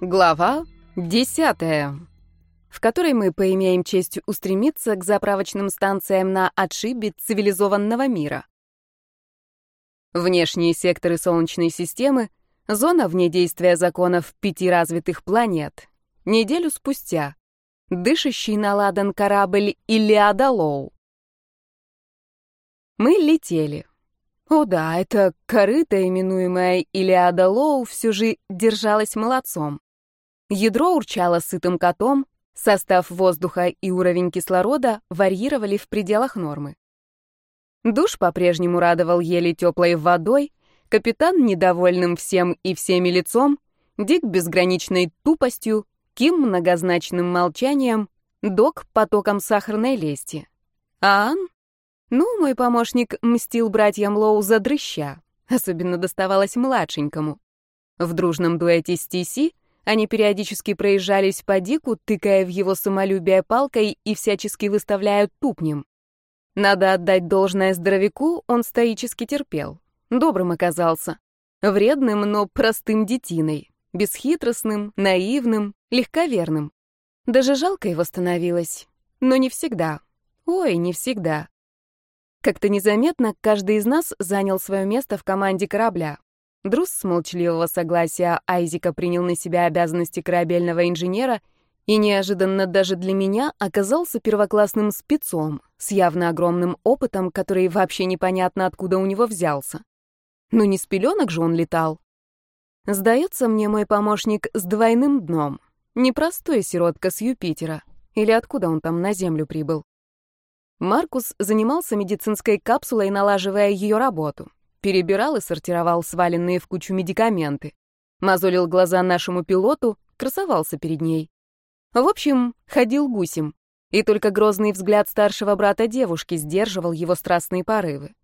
Глава десятая, в которой мы поимеем честь устремиться к заправочным станциям на отшибе цивилизованного мира. Внешние секторы Солнечной системы — зона вне действия законов пяти развитых планет. Неделю спустя. Дышащий на ладан корабль Илиада. Мы летели. О да, это корыто, именуемое Илиада Лоу, все же держалось молодцом. Ядро урчало сытым котом, состав воздуха и уровень кислорода варьировали в пределах нормы. Душ по-прежнему радовал еле теплой водой, капитан недовольным всем и всеми лицом, Дик безграничной тупостью, Ким многозначным молчанием, Док потоком сахарной лести. А Ан ну, мой помощник мстил братьям Лоу за дрыща. Особенно доставалось младшенькому. В дружном дуэте с Тиси они периодически проезжались по Дику, тыкая в его самолюбие палкой и всячески выставляя тупнем. Надо отдать должное здоровяку, он стоически терпел. Добрым оказался. Вредным, но простым детиной. Бесхитростным, наивным, легковерным. Даже жалко его становилось. Но не всегда. Ой, не всегда. Как-то незаметно каждый из нас занял свое место в команде корабля. Друз с молчаливого согласия Айзика принял на себя обязанности корабельного инженера и неожиданно даже для меня оказался первоклассным спецом с явно огромным опытом, который вообще непонятно откуда у него взялся. Ну не с пеленок же он летал. Сдается мне мой помощник с двойным дном. Непростой сиротка с Юпитера. Или откуда он там на Землю прибыл. Маркус занимался медицинской капсулой, налаживая ее работу. Перебирал и сортировал сваленные в кучу медикаменты. Мозолил глаза нашему пилоту, красовался перед ней. В общем, ходил гусем. И только грозный взгляд старшего брата девушки сдерживал его страстные порывы.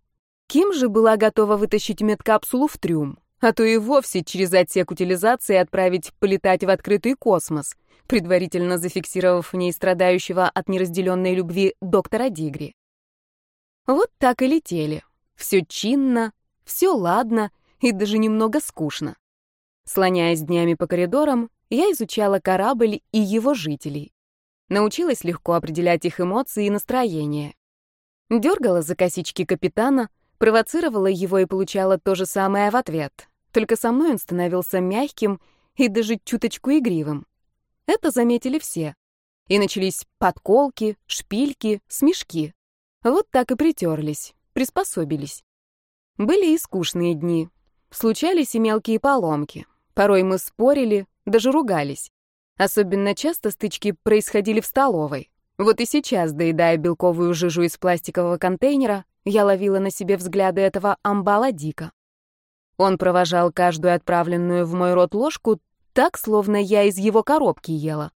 Ким же была готова вытащить медкапсулу в трюм, а то и вовсе через отсек утилизации отправить полетать в открытый космос — предварительно зафиксировав в ней страдающего от неразделенной любви доктора Дигри. Вот так и летели. Все чинно, все ладно и даже немного скучно. Слоняясь днями по коридорам, я изучала корабль и его жителей. Научилась легко определять их эмоции и настроение. Дергала за косички капитана, провоцировала его и получала то же самое в ответ. Только со мной он становился мягким и даже чуточку игривым. Это заметили все. И начались подколки, шпильки, смешки. Вот так и притерлись, приспособились. Были и скучные дни. Случались и мелкие поломки. Порой мы спорили, даже ругались. Особенно часто стычки происходили в столовой. Вот и сейчас, доедая белковую жижу из пластикового контейнера, я ловила на себе взгляды этого амбала Дика. Он провожал каждую отправленную в мой рот ложку так, словно я из его коробки ела.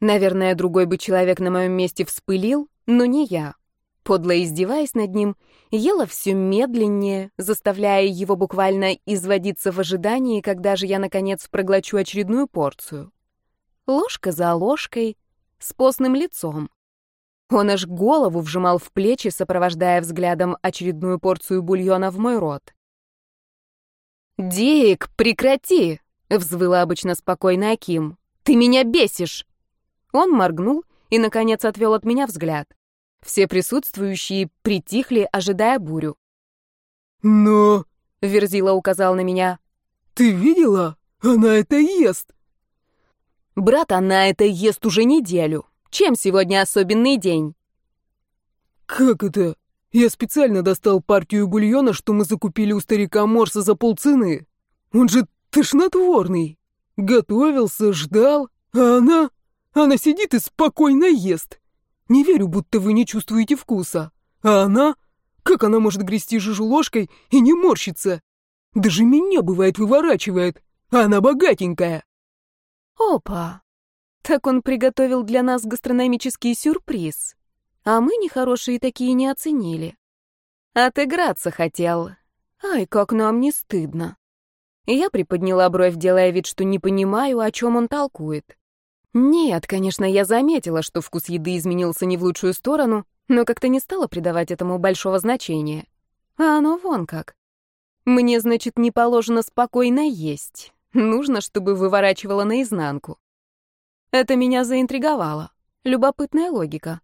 Наверное, другой бы человек на моем месте вспылил, но не я. Подло издеваясь над ним, ела все медленнее, заставляя его буквально изводиться в ожидании, когда же я, наконец, проглочу очередную порцию. Ложка за ложкой, с постным лицом. Он аж голову вжимал в плечи, сопровождая взглядом очередную порцию бульона в мой рот. «Дик, прекрати!» — взвыла обычно спокойно Аким. «Ты меня бесишь!» Он моргнул и, наконец, отвел от меня взгляд. Все присутствующие притихли, ожидая бурю. «Но...» — Верзила указал на меня. «Ты видела? Она это ест!» «Брат, она это ест уже неделю. Чем сегодня особенный день?» «Как это? Я специально достал партию бульона, что мы закупили у старика Морса за полцены. Он же Тошнотворный. Готовился, ждал, а она... Она сидит и спокойно ест. Не верю, будто вы не чувствуете вкуса. А она... Как она может грести жижу ложкой и не морщиться? Даже меня, бывает, выворачивает. А она богатенькая. Опа! Так он приготовил для нас гастрономический сюрприз. А мы нехорошие такие не оценили. Отыграться хотел. Ай, как нам не стыдно. Я приподняла бровь, делая вид, что не понимаю, о чем он толкует. Нет, конечно, я заметила, что вкус еды изменился не в лучшую сторону, но как-то не стала придавать этому большого значения. А оно вон как. Мне, значит, не положено спокойно есть. Нужно, чтобы выворачивала наизнанку. Это меня заинтриговало. Любопытная логика.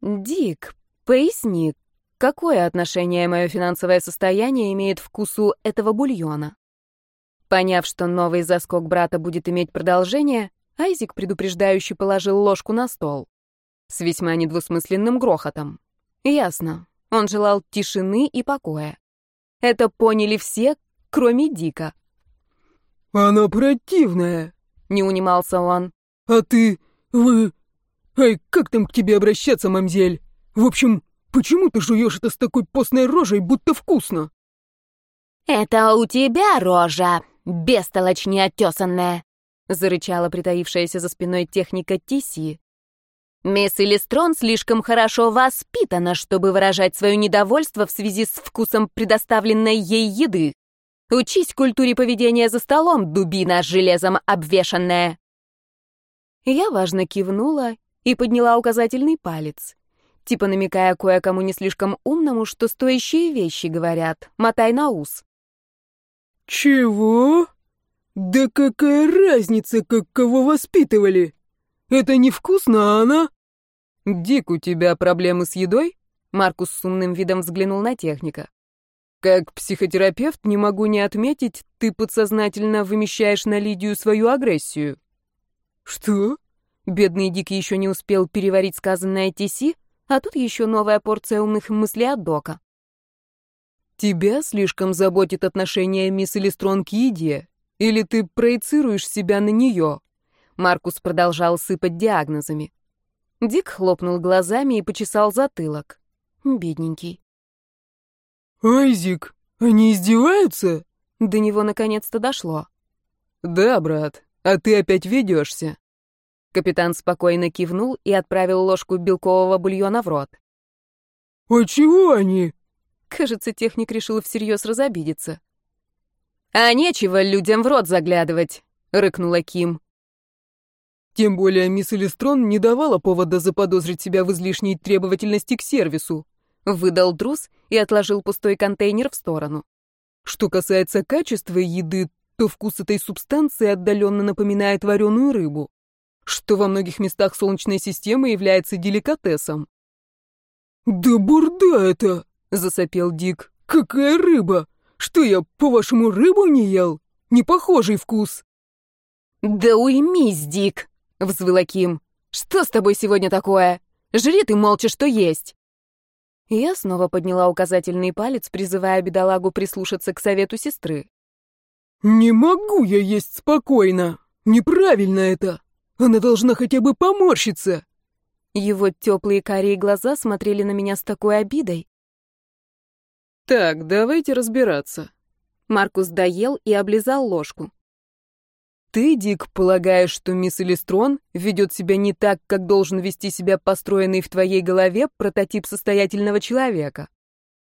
«Дик, поясни, какое отношение мое финансовое состояние имеет вкусу этого бульона?» Поняв, что новый заскок брата будет иметь продолжение, Айзик предупреждающе положил ложку на стол. С весьма недвусмысленным грохотом. Ясно, он желал тишины и покоя. Это поняли все, кроме Дика. «Она противная», — не унимался он. «А ты... вы... Ай, как там к тебе обращаться, мамзель? В общем, почему ты жуешь это с такой постной рожей, будто вкусно?» «Это у тебя рожа, бестолочь неотесанная!» — зарычала притаившаяся за спиной техника Тиси. «Мисс Элистрон слишком хорошо воспитана, чтобы выражать свое недовольство в связи с вкусом предоставленной ей еды. Учись культуре поведения за столом, дубина железом обвешанная!» Я важно кивнула и подняла указательный палец, типа намекая кое-кому не слишком умному, что стоящие вещи говорят, мотай на ус. «Чего?» «Да какая разница, как кого воспитывали? Это невкусно, а она...» «Дик, у тебя проблемы с едой?» Маркус с умным видом взглянул на техника. «Как психотерапевт не могу не отметить, ты подсознательно вымещаешь на Лидию свою агрессию». «Что?» Бедный Дик еще не успел переварить сказанное Тиси, а тут еще новая порция умных мыслей от Дока. «Тебя слишком заботит отношение мисс Элистрон к еде, или ты проецируешь себя на нее?» Маркус продолжал сыпать диагнозами. Дик хлопнул глазами и почесал затылок. Бедненький. «Айзик, они издеваются?» До него наконец-то дошло. «Да, брат, а ты опять ведешься». Капитан спокойно кивнул и отправил ложку белкового бульона в рот. «А чего они?» Кажется, техник решил всерьез разобидеться. «А нечего людям в рот заглядывать», — рыкнула Ким. Тем более мисс Элистрон не давала повода заподозрить себя в излишней требовательности к сервису. Выдал трус и отложил пустой контейнер в сторону. Что касается качества еды, то вкус этой субстанции отдаленно напоминает вареную рыбу, что во многих местах Солнечной системы является деликатесом. «Да бурда это!» — засопел Дик. «Какая рыба! Что я, по-вашему, рыбу не ел? Не похожий вкус!» «Да уймись, Дик!» — взвыла Ким. «Что с тобой сегодня такое? Жри ты молча, что есть!» Я снова подняла указательный палец, призывая бедолагу прислушаться к совету сестры. «Не могу я есть спокойно! Неправильно это! Она должна хотя бы поморщиться!» Его теплые карие глаза смотрели на меня с такой обидой. «Так, давайте разбираться». Маркус доел и облизал ложку. «Ты, Дик, полагаешь, что мисс Элистрон ведет себя не так, как должен вести себя построенный в твоей голове прототип состоятельного человека?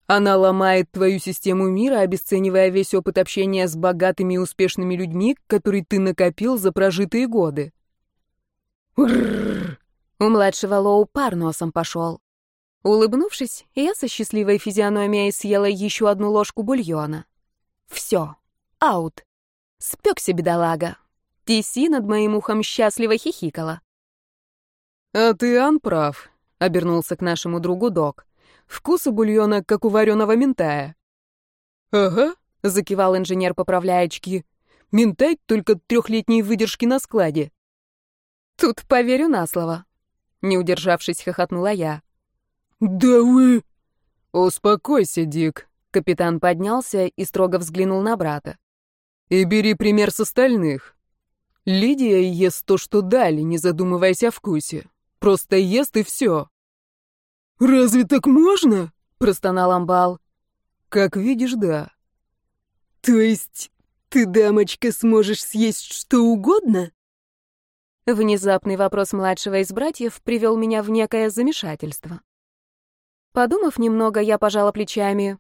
Она ломает твою систему мира, обесценивая весь опыт общения с богатыми и успешными людьми, который ты накопил за прожитые годы». У младшего Лоу пар носом пошел. Улыбнувшись, я со счастливой физиономией съела еще одну ложку бульона. Все, аут. Спекся бедолага. Тиси над моим ухом счастливо хихикала. «А ты, Ан, прав», — обернулся к нашему другу док. «Вкус у бульона, как у вареного ментая». «Ага», — закивал инженер, поправляя очки. «Ментай только трехлетней выдержки на складе». «Тут поверю на слово», — не удержавшись, хохотнула я. «Да вы...» «Успокойся, Дик», — капитан поднялся и строго взглянул на брата. «И бери пример с остальных. Лидия ест то, что дали, не задумываясь о вкусе. Просто ест и все». «Разве так можно?» — простонал Амбал. «Как видишь, да». «То есть ты, дамочка, сможешь съесть что угодно?» Внезапный вопрос младшего из братьев привел меня в некое замешательство. Подумав немного, я пожала плечами.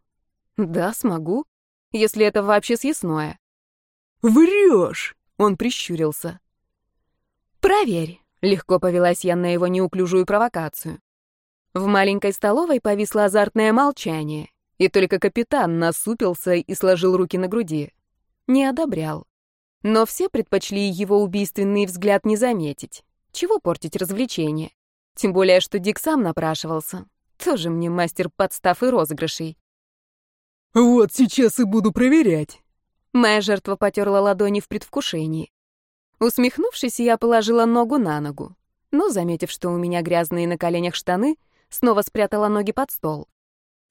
Да, смогу, если это вообще съестное. Врешь! Он прищурился. Проверь, легко повелась я на его неуклюжую провокацию. В маленькой столовой повисло азартное молчание, и только капитан насупился и сложил руки на груди. Не одобрял. Но все предпочли его убийственный взгляд не заметить. Чего портить развлечение? Тем более, что Дик сам напрашивался. Тоже мне мастер подстав и розыгрышей. «Вот сейчас и буду проверять». Моя жертва потерла ладони в предвкушении. Усмехнувшись, я положила ногу на ногу. Но, заметив, что у меня грязные на коленях штаны, снова спрятала ноги под стол.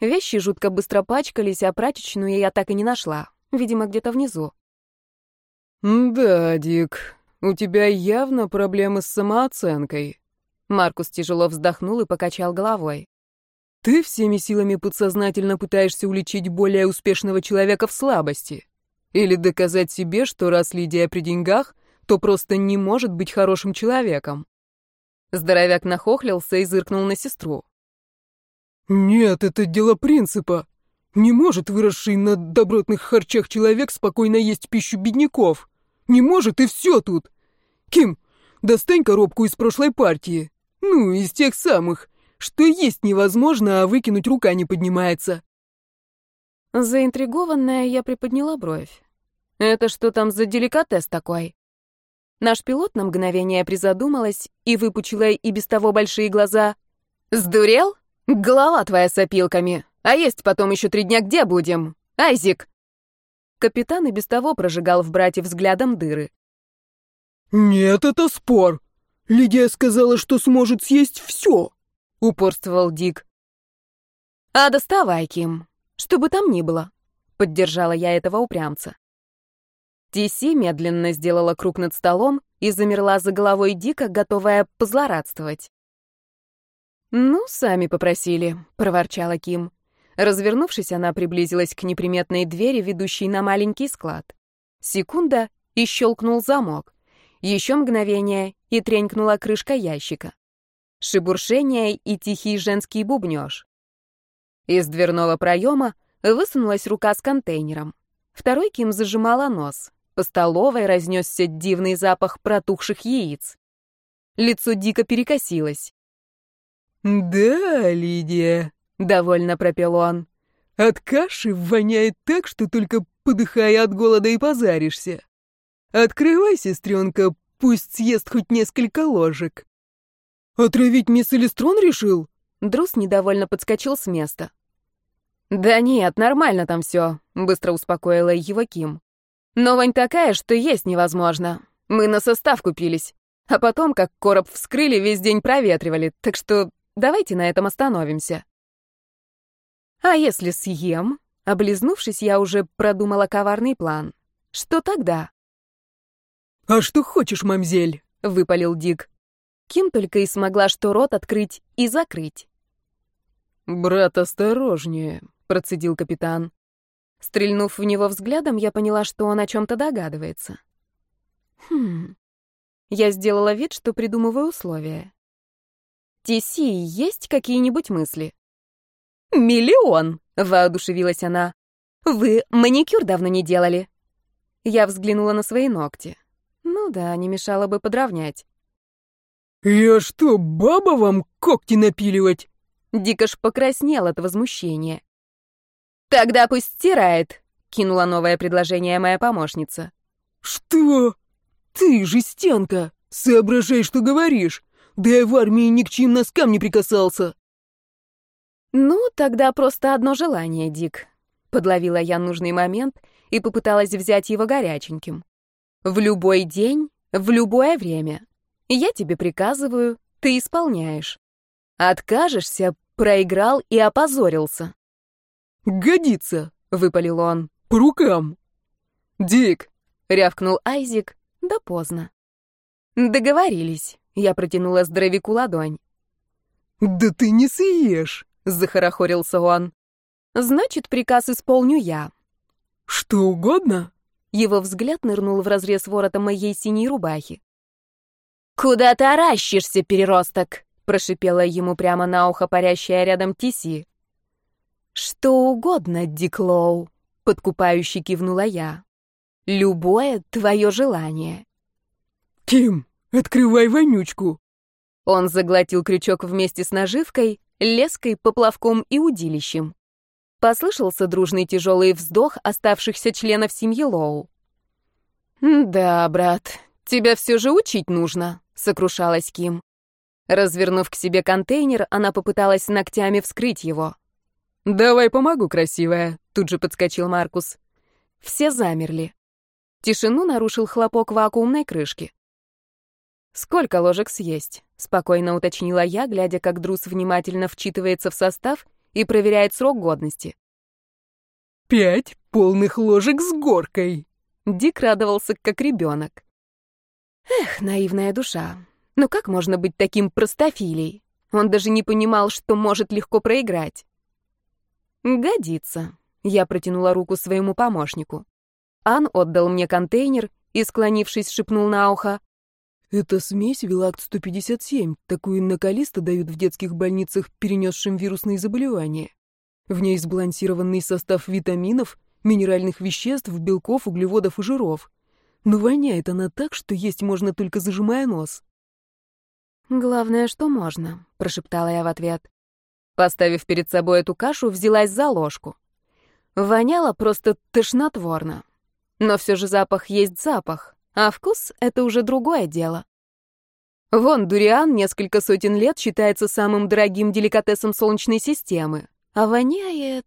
Вещи жутко быстро пачкались, а прачечную я так и не нашла. Видимо, где-то внизу. «Да, Дик, у тебя явно проблемы с самооценкой». Маркус тяжело вздохнул и покачал головой. Ты всеми силами подсознательно пытаешься уличить более успешного человека в слабости. Или доказать себе, что раз Лидия при деньгах, то просто не может быть хорошим человеком. Здоровяк нахохлился и зыркнул на сестру. «Нет, это дело принципа. Не может выросший на добротных харчах человек спокойно есть пищу бедняков. Не может, и все тут. Ким, достань коробку из прошлой партии. Ну, из тех самых что есть невозможно, а выкинуть рука не поднимается. Заинтригованная, я приподняла бровь. Это что там за деликатес такой? Наш пилот на мгновение призадумалась и выпучила и без того большие глаза. «Сдурел? Голова твоя с опилками. А есть потом еще три дня где будем? Айзик!» Капитан и без того прожигал в брате взглядом дыры. «Нет, это спор. Лидия сказала, что сможет съесть все упорствовал Дик. А доставай, Ким, что бы там ни было, поддержала я этого упрямца. Тиси медленно сделала круг над столом и замерла за головой Дика, готовая позлорадствовать. «Ну, сами попросили», — проворчала Ким. Развернувшись, она приблизилась к неприметной двери, ведущей на маленький склад. Секунда, и щелкнул замок. Еще мгновение, и тренькнула крышка ящика шебуршение и тихий женский бубнёж. Из дверного проема высунулась рука с контейнером. Второй Ким зажимала нос. По столовой разнесся дивный запах протухших яиц. Лицо дико перекосилось. «Да, Лидия», — довольно пропел он, — «от каши воняет так, что только подыхая от голода и позаришься. Открывай, сестренка, пусть съест хоть несколько ложек». «Отравить мисс Элистрон решил?» Друз недовольно подскочил с места. «Да нет, нормально там все», — быстро успокоила его Ким. «Но вонь такая, что есть невозможно. Мы на состав купились. А потом, как короб вскрыли, весь день проветривали, так что давайте на этом остановимся». «А если съем?» Облизнувшись, я уже продумала коварный план. «Что тогда?» «А что хочешь, мамзель?» — выпалил Дик. Ким только и смогла что рот открыть и закрыть. «Брат, осторожнее», — процедил капитан. Стрельнув в него взглядом, я поняла, что он о чем-то догадывается. Хм. Я сделала вид, что придумываю условия. «Тиси, есть какие-нибудь мысли?» «Миллион!» — воодушевилась она. «Вы маникюр давно не делали?» Я взглянула на свои ногти. Ну да, не мешало бы подровнять. «Я что, баба вам когти напиливать?» Дикош покраснел от возмущения. «Тогда пусть стирает», — кинула новое предложение моя помощница. «Что? Ты, жестянка, соображай, что говоришь. Да я в армии ни к чьим носкам не прикасался». «Ну, тогда просто одно желание, Дик», — подловила я нужный момент и попыталась взять его горяченьким. «В любой день, в любое время, я тебе приказываю, ты исполняешь. Откажешься, проиграл и опозорился. «Годится», — выпалил он, — «по рукам». «Дик», — рявкнул Айзик, да поздно. «Договорились», — я протянула здоровяку ладонь. «Да ты не съешь», — захорохорился он. «Значит, приказ исполню я». «Что угодно?» Его взгляд нырнул в разрез ворота моей синей рубахи. «Куда ты оращишься, переросток?» — прошипела ему прямо на ухо парящая рядом Тиси. «Что угодно, Диклоу», — подкупающе кивнула я. «Любое твое желание». «Ким, открывай вонючку!» Он заглотил крючок вместе с наживкой, леской, поплавком и удилищем. Послышался дружный тяжелый вздох оставшихся членов семьи Лоу. «Да, брат, тебя все же учить нужно», — сокрушалась Ким. Развернув к себе контейнер, она попыталась ногтями вскрыть его. «Давай помогу, красивая», — тут же подскочил Маркус. Все замерли. Тишину нарушил хлопок вакуумной крышки. «Сколько ложек съесть?» — спокойно уточнила я, глядя, как Друз внимательно вчитывается в состав и проверяет срок годности. «Пять полных ложек с горкой!» Дик радовался, как ребенок. Эх, наивная душа. Но как можно быть таким простофилей? Он даже не понимал, что может легко проиграть. «Годится», — я протянула руку своему помощнику. Ан отдал мне контейнер и, склонившись, шепнул на ухо. «Это смесь Вилакт-157. Такую накалисто дают в детских больницах, перенесшим вирусные заболевания. В ней сбалансированный состав витаминов, минеральных веществ, белков, углеводов и жиров. Но воняет она так, что есть можно только зажимая нос». «Главное, что можно», — прошептала я в ответ. Поставив перед собой эту кашу, взялась за ложку. Воняло просто тошнотворно. Но все же запах есть запах, а вкус — это уже другое дело. Вон, дуриан несколько сотен лет считается самым дорогим деликатесом Солнечной системы, а воняет...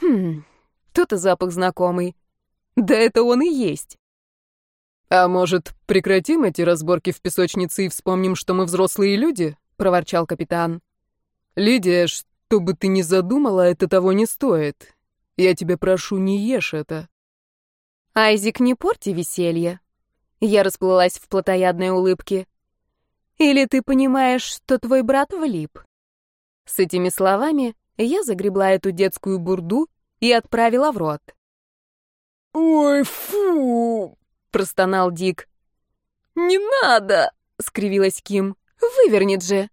Хм, тот-то запах знакомый. Да это он и есть. «А может, прекратим эти разборки в песочнице и вспомним, что мы взрослые люди?» — проворчал капитан. «Лидия, что бы ты ни задумала, это того не стоит. Я тебя прошу, не ешь это». «Айзик, не порти веселье». Я расплылась в плотоядной улыбке. «Или ты понимаешь, что твой брат влип?» С этими словами я загребла эту детскую бурду и отправила в рот. «Ой, фу!» — простонал Дик. «Не надо!» — скривилась Ким. «Вывернет же!»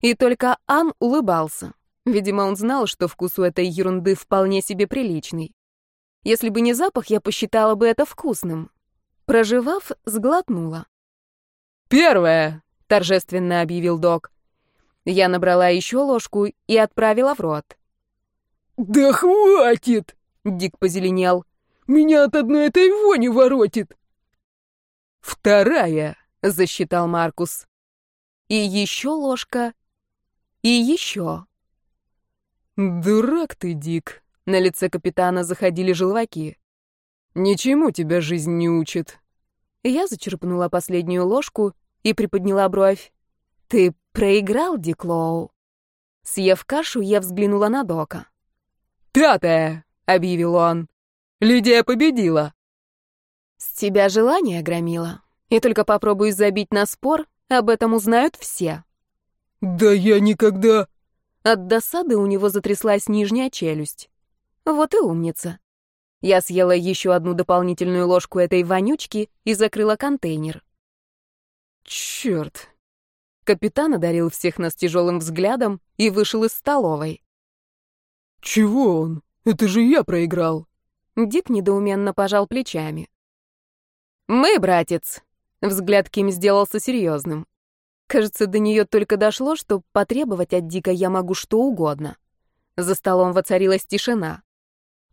И только Ан улыбался. Видимо, он знал, что вкус у этой ерунды вполне себе приличный. Если бы не запах, я посчитала бы это вкусным. Проживав, сглотнула. «Первое!» — торжественно объявил док. Я набрала еще ложку и отправила в рот. «Да хватит!» — Дик позеленел. «Меня от одной этой вони воротит!» «Вторая!» — засчитал Маркус. И еще ложка, и еще. «Дурак ты, Дик!» На лице капитана заходили желваки. «Ничему тебя жизнь не учит». Я зачерпнула последнюю ложку и приподняла бровь. «Ты проиграл, Дик Лоу?» Съев кашу, я взглянула на Дока. «Пятое!» — объявил он. «Лидия победила!» «С тебя желание громило. И только попробуй забить на спор, об этом узнают все». «Да я никогда...» От досады у него затряслась нижняя челюсть. Вот и умница. Я съела еще одну дополнительную ложку этой вонючки и закрыла контейнер. Черт. Капитан одарил всех нас тяжелым взглядом и вышел из столовой. Чего он? Это же я проиграл. Дик недоуменно пожал плечами. «Мы, братец!» Взгляд Ким сделался серьезным. Кажется, до нее только дошло, что потребовать от Дика я могу что угодно. За столом воцарилась тишина.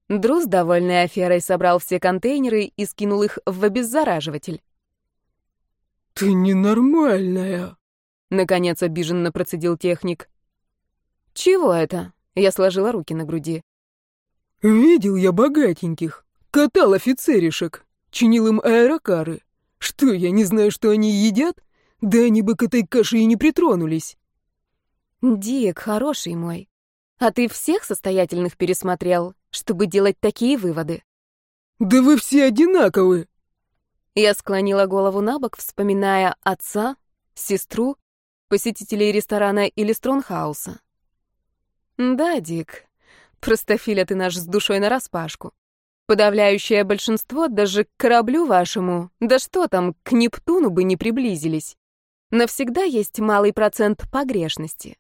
Друз, довольный аферой, собрал все контейнеры и скинул их в обеззараживатель. «Ты ненормальная!» — наконец обиженно процедил техник. «Чего это?» — я сложила руки на груди. «Видел я богатеньких, катал офицеришек, чинил им аэрокары. Что, я не знаю, что они едят? Да они бы к этой каше и не притронулись. Дик, хороший мой. А ты всех состоятельных пересмотрел, чтобы делать такие выводы? Да вы все одинаковы. Я склонила голову на бок, вспоминая отца, сестру, посетителей ресторана или стронхауса. Да, Дик, простофиля ты наш с душой нараспашку. Подавляющее большинство даже к кораблю вашему, да что там, к Нептуну бы не приблизились но всегда есть малый процент погрешности.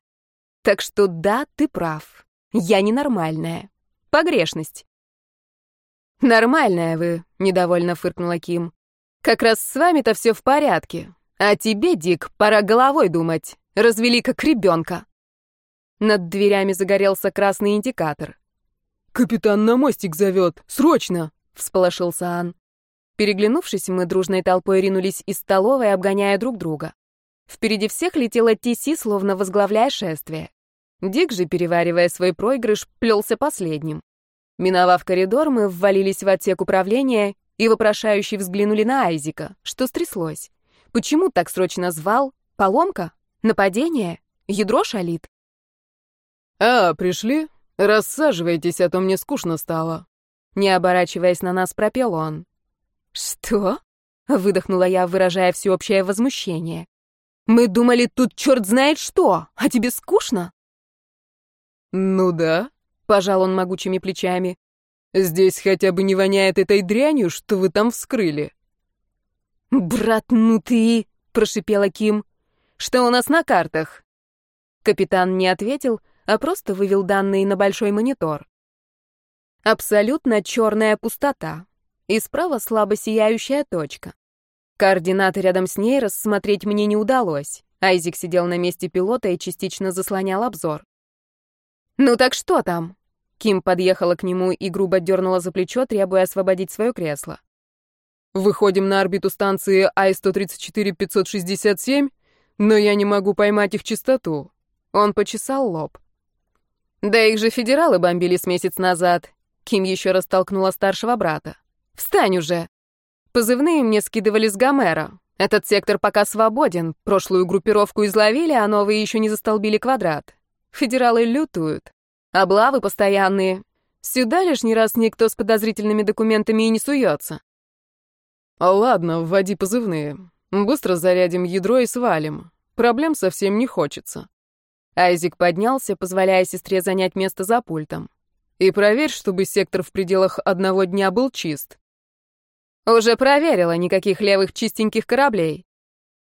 Так что да, ты прав. Я ненормальная. Погрешность. Нормальная вы, недовольно фыркнула Ким. Как раз с вами-то все в порядке. А тебе, Дик, пора головой думать. Развели как ребенка. Над дверями загорелся красный индикатор. «Капитан на мостик зовет! Срочно!» — всполошился Ан. Переглянувшись, мы дружной толпой ринулись из столовой, обгоняя друг друга. Впереди всех летела Тиси, словно возглавляя шествие. Дик же, переваривая свой проигрыш, плелся последним. Миновав коридор, мы ввалились в отсек управления и вопрошающе взглянули на Айзика. Что стряслось? Почему так срочно звал? Поломка? Нападение? Ядро шалит? «А, пришли? Рассаживайтесь, а то мне скучно стало». Не оборачиваясь на нас, пропел он. «Что?» — выдохнула я, выражая всеобщее возмущение. «Мы думали, тут черт знает что, а тебе скучно?» «Ну да», — пожал он могучими плечами. «Здесь хотя бы не воняет этой дрянью, что вы там вскрыли». «Брат, ну ты...» — прошипела Ким. «Что у нас на картах?» Капитан не ответил, а просто вывел данные на большой монитор. Абсолютно черная пустота. И справа слабо сияющая точка. Координаты рядом с ней рассмотреть мне не удалось. Айзик сидел на месте пилота и частично заслонял обзор. «Ну так что там?» Ким подъехала к нему и грубо дернула за плечо, требуя освободить свое кресло. «Выходим на орбиту станции Ай-134-567, но я не могу поймать их частоту». Он почесал лоб. Да их же федералы бомбили с месяц назад. Ким еще раз толкнула старшего брата. Встань уже. Позывные мне скидывали с Гомера. Этот сектор пока свободен. Прошлую группировку изловили, а новые еще не застолбили квадрат. Федералы лютуют. Облавы постоянные. Сюда лишний раз никто с подозрительными документами и не суется. Ладно, вводи позывные. Быстро зарядим ядро и свалим. Проблем совсем не хочется. Айзик поднялся, позволяя сестре занять место за пультом. «И проверь, чтобы сектор в пределах одного дня был чист». «Уже проверила, никаких левых чистеньких кораблей».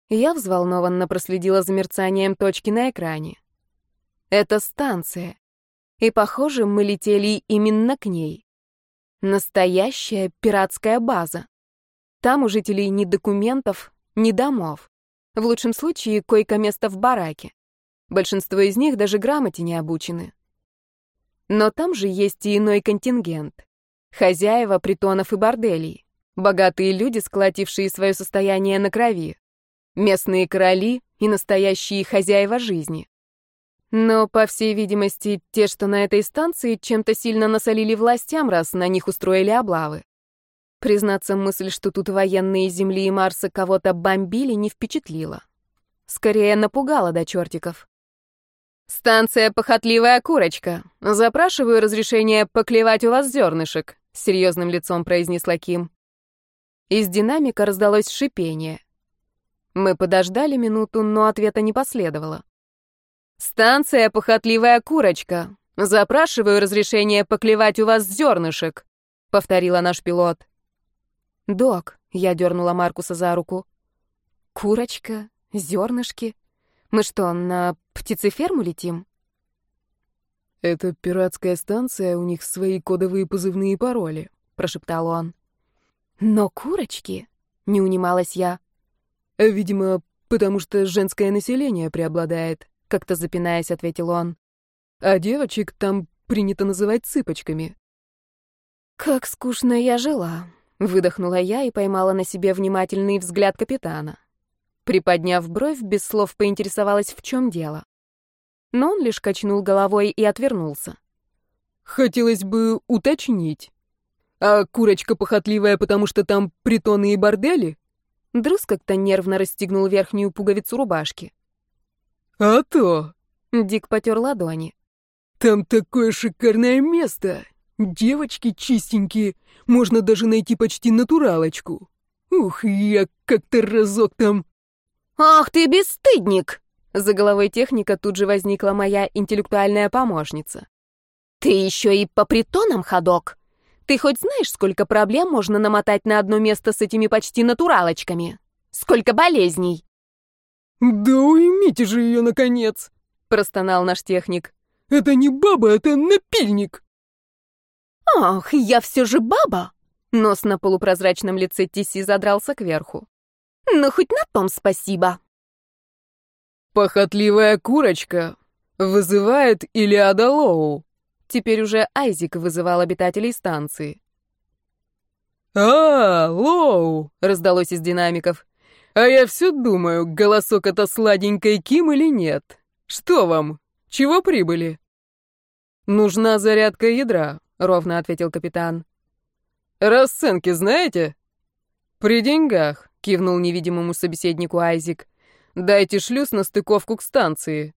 Я взволнованно проследила за мерцанием точки на экране. Это станция. И, похоже, мы летели именно к ней. Настоящая пиратская база. Там у жителей ни документов, ни домов. В лучшем случае, койко-место в бараке. Большинство из них даже грамоте не обучены. Но там же есть и иной контингент. Хозяева притонов и борделей. Богатые люди, сколотившие свое состояние на крови. Местные короли и настоящие хозяева жизни. Но, по всей видимости, те, что на этой станции, чем-то сильно насолили властям, раз на них устроили облавы. Признаться, мысль, что тут военные Земли и Марса кого-то бомбили, не впечатлила. Скорее, напугала до чертиков. «Станция «Похотливая курочка». Запрашиваю разрешение поклевать у вас зернышек», — серьезным лицом произнесла Ким. Из динамика раздалось шипение. Мы подождали минуту, но ответа не последовало. «Станция «Похотливая курочка». Запрашиваю разрешение поклевать у вас зернышек», — повторила наш пилот. «Док», — я дернула Маркуса за руку. «Курочка? Зернышки?» Мы что, на птицеферму летим? Это пиратская станция, у них свои кодовые позывные пароли, прошептал он. Но курочки, не унималась я. Видимо, потому что женское население преобладает, как-то запинаясь, ответил он. А девочек там принято называть цыпочками. Как скучно я жила, выдохнула я и поймала на себе внимательный взгляд капитана. Приподняв бровь, без слов поинтересовалась, в чем дело. Но он лишь качнул головой и отвернулся. «Хотелось бы уточнить. А курочка похотливая, потому что там притоны и бордели?» Друз как-то нервно расстегнул верхнюю пуговицу рубашки. «А то!» Дик потер ладони. «Там такое шикарное место! Девочки чистенькие, можно даже найти почти натуралочку. Ух, я как-то разок там...» «Ах ты бесстыдник!» За головой техника тут же возникла моя интеллектуальная помощница. «Ты еще и по притонам ходок? Ты хоть знаешь, сколько проблем можно намотать на одно место с этими почти натуралочками? Сколько болезней?» «Да уймите же ее, наконец!» — простонал наш техник. «Это не баба, это напильник!» «Ах, я все же баба!» Нос на полупрозрачном лице Тиси задрался кверху. Ну, хоть на том спасибо. Похотливая курочка вызывает Илиада Лоу. Теперь уже Айзик вызывал обитателей станции. «А, Лоу!» — раздалось из динамиков. «А я все думаю, голосок это сладенькой Ким или нет? Что вам? Чего прибыли?» «Нужна зарядка ядра», — ровно ответил капитан. «Расценки знаете?» «При деньгах», — кивнул невидимому собеседнику Айзик. «Дайте шлюз на стыковку к станции».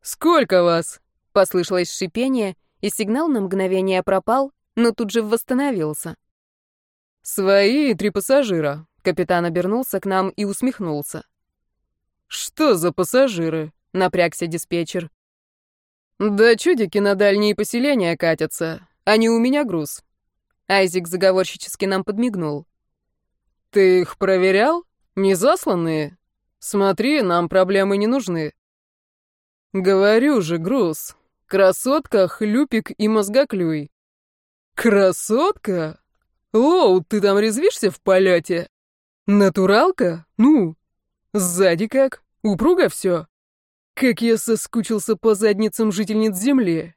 «Сколько вас?» — послышалось шипение, и сигнал на мгновение пропал, но тут же восстановился. «Свои три пассажира», — капитан обернулся к нам и усмехнулся. «Что за пассажиры?» — напрягся диспетчер. «Да чудики на дальние поселения катятся, а не у меня груз». Айзик заговорщически нам подмигнул. «Ты их проверял? Не засланные? Смотри, нам проблемы не нужны». «Говорю же, груз. Красотка, хлюпик и мозгоклюй». «Красотка? Лоу, ты там резвишься в полете? Натуралка? Ну? Сзади как? Упруго все?» Как я соскучился по задницам жительниц земли.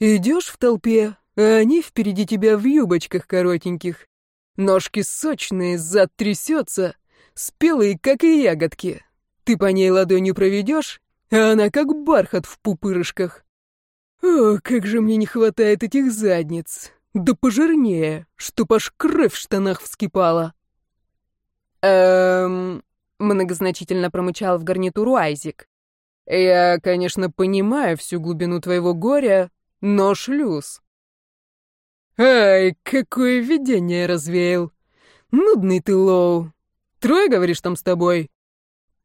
Идешь в толпе, а они впереди тебя в юбочках коротеньких. Ножки сочные, зад трясется, спелые, как и ягодки. Ты по ней ладонью проведешь, а она как бархат в пупырышках. О, как же мне не хватает этих задниц. Да пожирнее, чтоб аж кровь в штанах вскипала. Эм... Многозначительно промычал в гарнитуру Айзик. Я, конечно, понимаю всю глубину твоего горя, но шлюз. Ай, какое видение развеял. Нудный ты, Лоу. Трое, говоришь, там с тобой?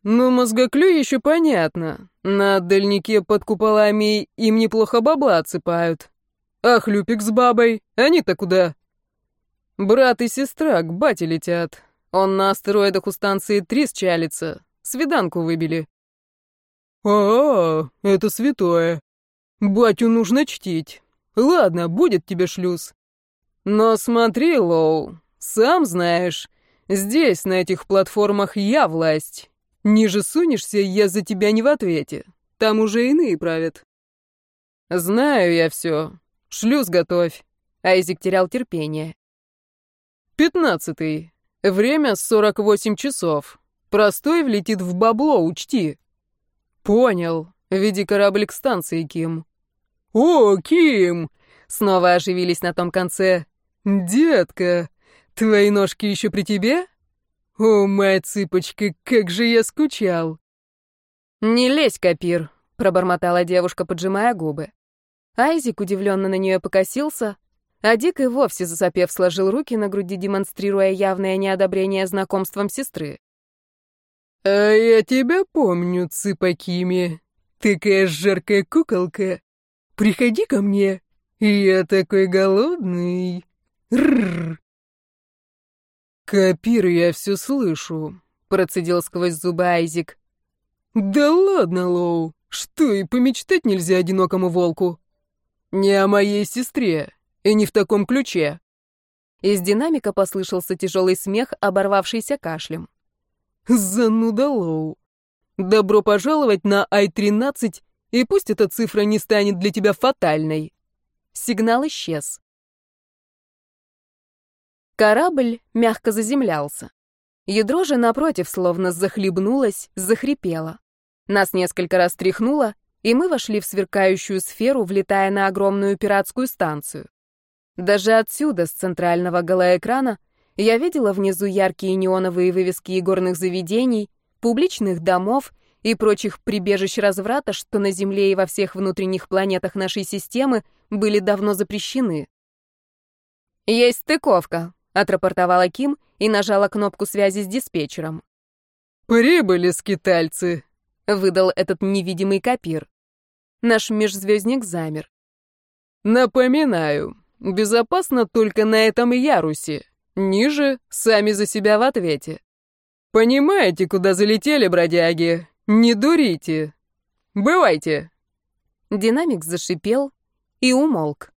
Ну, мозгоклю еще понятно. На дальнике под куполами им неплохо бабла отсыпают. А хлюпик с бабой, они-то куда? Брат и сестра к бате летят. Он на астероидах у станции Трис чалится. Свиданку выбили. «А, это святое. Батю нужно чтить. Ладно, будет тебе шлюз. Но смотри, Лоу, сам знаешь, здесь, на этих платформах, я власть. Ниже сунешься, я за тебя не в ответе. Там уже иные правят». «Знаю я все. Шлюз готовь». Айзик терял терпение. «Пятнадцатый. Время сорок восемь часов. Простой влетит в бабло, учти». «Понял. Веди корабль к станции, Ким». «О, Ким!» Снова оживились на том конце. «Детка, твои ножки еще при тебе? О, моя цыпочка, как же я скучал!» «Не лезь, Капир», — пробормотала девушка, поджимая губы. Айзик удивленно на нее покосился, а Дик и вовсе засопев сложил руки на груди, демонстрируя явное неодобрение знакомством сестры. «А я тебя помню, Цыпакими. Такая жаркая куколка. Приходи ко мне. Я такой голодный. Рррр». «Копир, я все слышу», — процедил сквозь зубы Айзик. «Да ладно, Лоу, что, и помечтать нельзя одинокому волку?» «Не о моей сестре, и не в таком ключе». Из динамика послышался тяжелый смех, оборвавшийся кашлем. Зануда Лоу. Добро пожаловать на Ай-13, и пусть эта цифра не станет для тебя фатальной. Сигнал исчез. Корабль мягко заземлялся. Ядро же, напротив, словно захлебнулось, захрипело. Нас несколько раз тряхнуло, и мы вошли в сверкающую сферу, влетая на огромную пиратскую станцию. Даже отсюда, с центрального голоэкрана, я видела внизу яркие неоновые вывески игорных заведений, публичных домов и прочих прибежищ разврата, что на Земле и во всех внутренних планетах нашей системы были давно запрещены. «Есть стыковка», — отрапортовала Ким и нажала кнопку связи с диспетчером. «Прибыли, скитальцы», — выдал этот невидимый копир. Наш межзвездник замер. «Напоминаю, безопасно только на этом ярусе», Ниже — сами за себя в ответе. Понимаете, куда залетели, бродяги? Не дурите. Бывайте. Динамик зашипел и умолк.